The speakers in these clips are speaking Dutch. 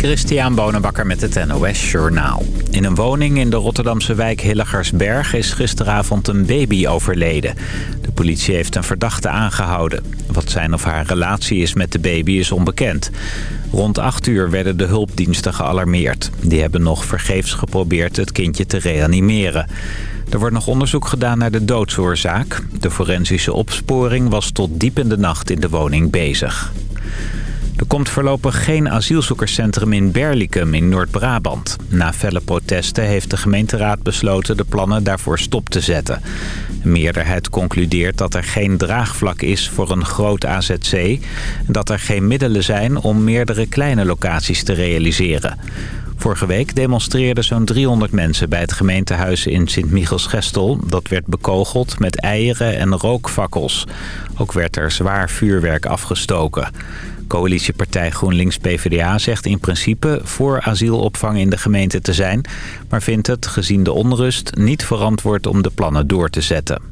Christian Bonenbakker met het NOS Journaal. In een woning in de Rotterdamse wijk Hilligersberg is gisteravond een baby overleden. De politie heeft een verdachte aangehouden. Wat zijn of haar relatie is met de baby is onbekend. Rond 8 uur werden de hulpdiensten gealarmeerd. Die hebben nog vergeefs geprobeerd het kindje te reanimeren. Er wordt nog onderzoek gedaan naar de doodsoorzaak. De forensische opsporing was tot diep in de nacht in de woning bezig. Er komt voorlopig geen asielzoekerscentrum in Berlicum in Noord-Brabant. Na felle protesten heeft de gemeenteraad besloten de plannen daarvoor stop te zetten. Een meerderheid concludeert dat er geen draagvlak is voor een groot AZC... en dat er geen middelen zijn om meerdere kleine locaties te realiseren. Vorige week demonstreerden zo'n 300 mensen bij het gemeentehuis in Sint-Michels-Gestel. Dat werd bekogeld met eieren en rookfakkels. Ook werd er zwaar vuurwerk afgestoken. Coalitiepartij GroenLinks-PVDA zegt in principe voor asielopvang in de gemeente te zijn... maar vindt het, gezien de onrust, niet verantwoord om de plannen door te zetten.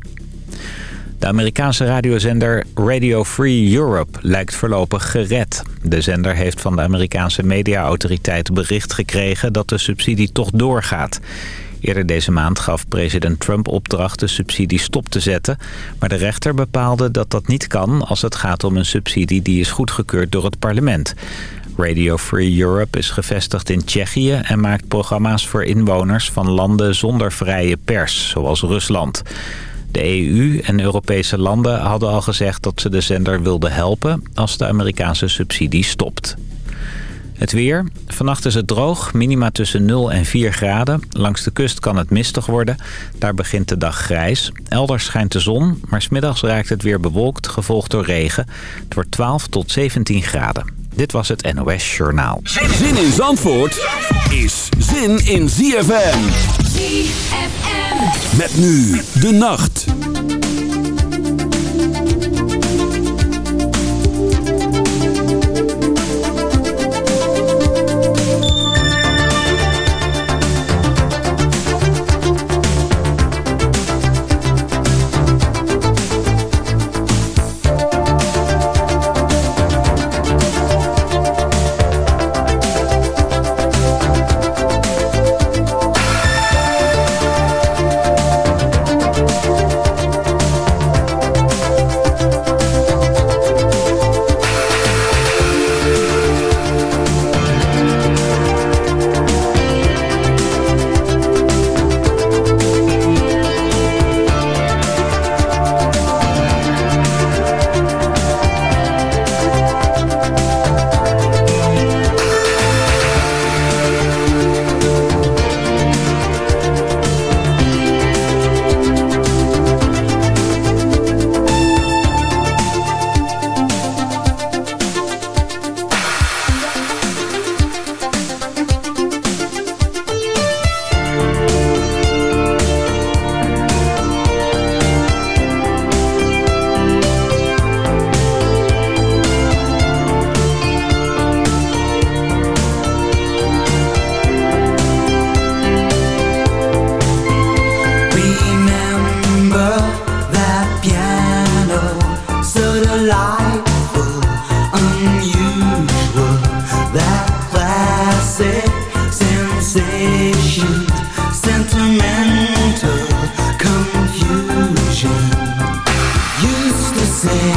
De Amerikaanse radiozender Radio Free Europe lijkt voorlopig gered. De zender heeft van de Amerikaanse mediaautoriteit bericht gekregen dat de subsidie toch doorgaat. Eerder deze maand gaf president Trump opdracht de subsidie stop te zetten. Maar de rechter bepaalde dat dat niet kan als het gaat om een subsidie die is goedgekeurd door het parlement. Radio Free Europe is gevestigd in Tsjechië en maakt programma's voor inwoners van landen zonder vrije pers, zoals Rusland. De EU en Europese landen hadden al gezegd dat ze de zender wilden helpen als de Amerikaanse subsidie stopt. Het weer. Vannacht is het droog, minima tussen 0 en 4 graden. Langs de kust kan het mistig worden. Daar begint de dag grijs. Elders schijnt de zon, maar smiddags raakt het weer bewolkt, gevolgd door regen. Het wordt 12 tot 17 graden. Dit was het NOS Journaal. Zin in Zandvoort is zin in ZFM. ZFM. Met nu de nacht. That classic sensation, sentimental confusion. Used to say,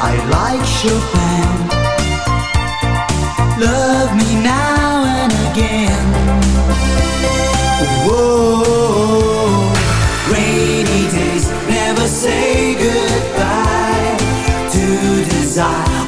I like Chopin.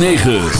9.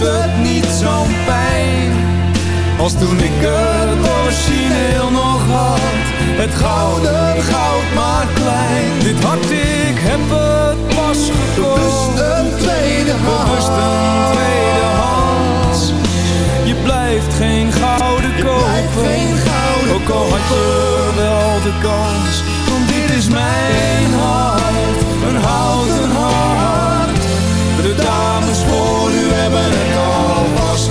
Doet het niet zo'n pijn. Als toen ik het origineel nog had, het gouden goud maar klein. Dit hart, ik heb het pas gekocht. Bewust een tweede hand. Bewust een tweede hand. Je blijft geen gouden kopen. Geen gouden Ook al had je wel de kans. Want dit is mijn hart, een houten hart. De dames voor u hebben het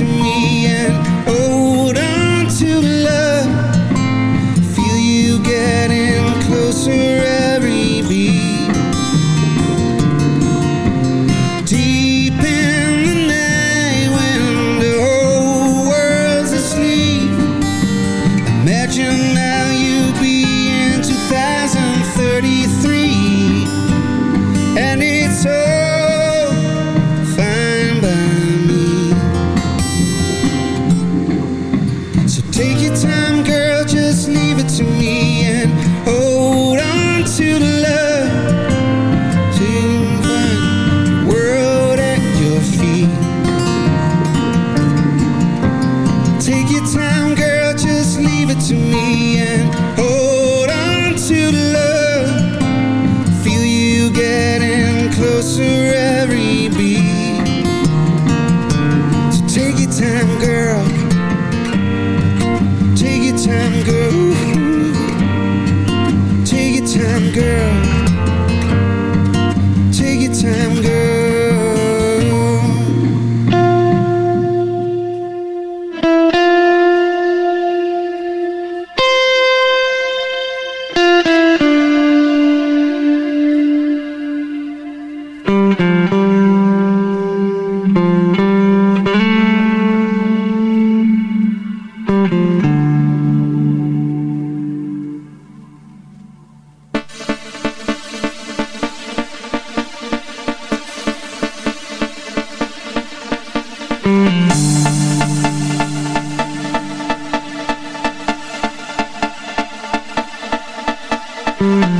To me Mm-hmm.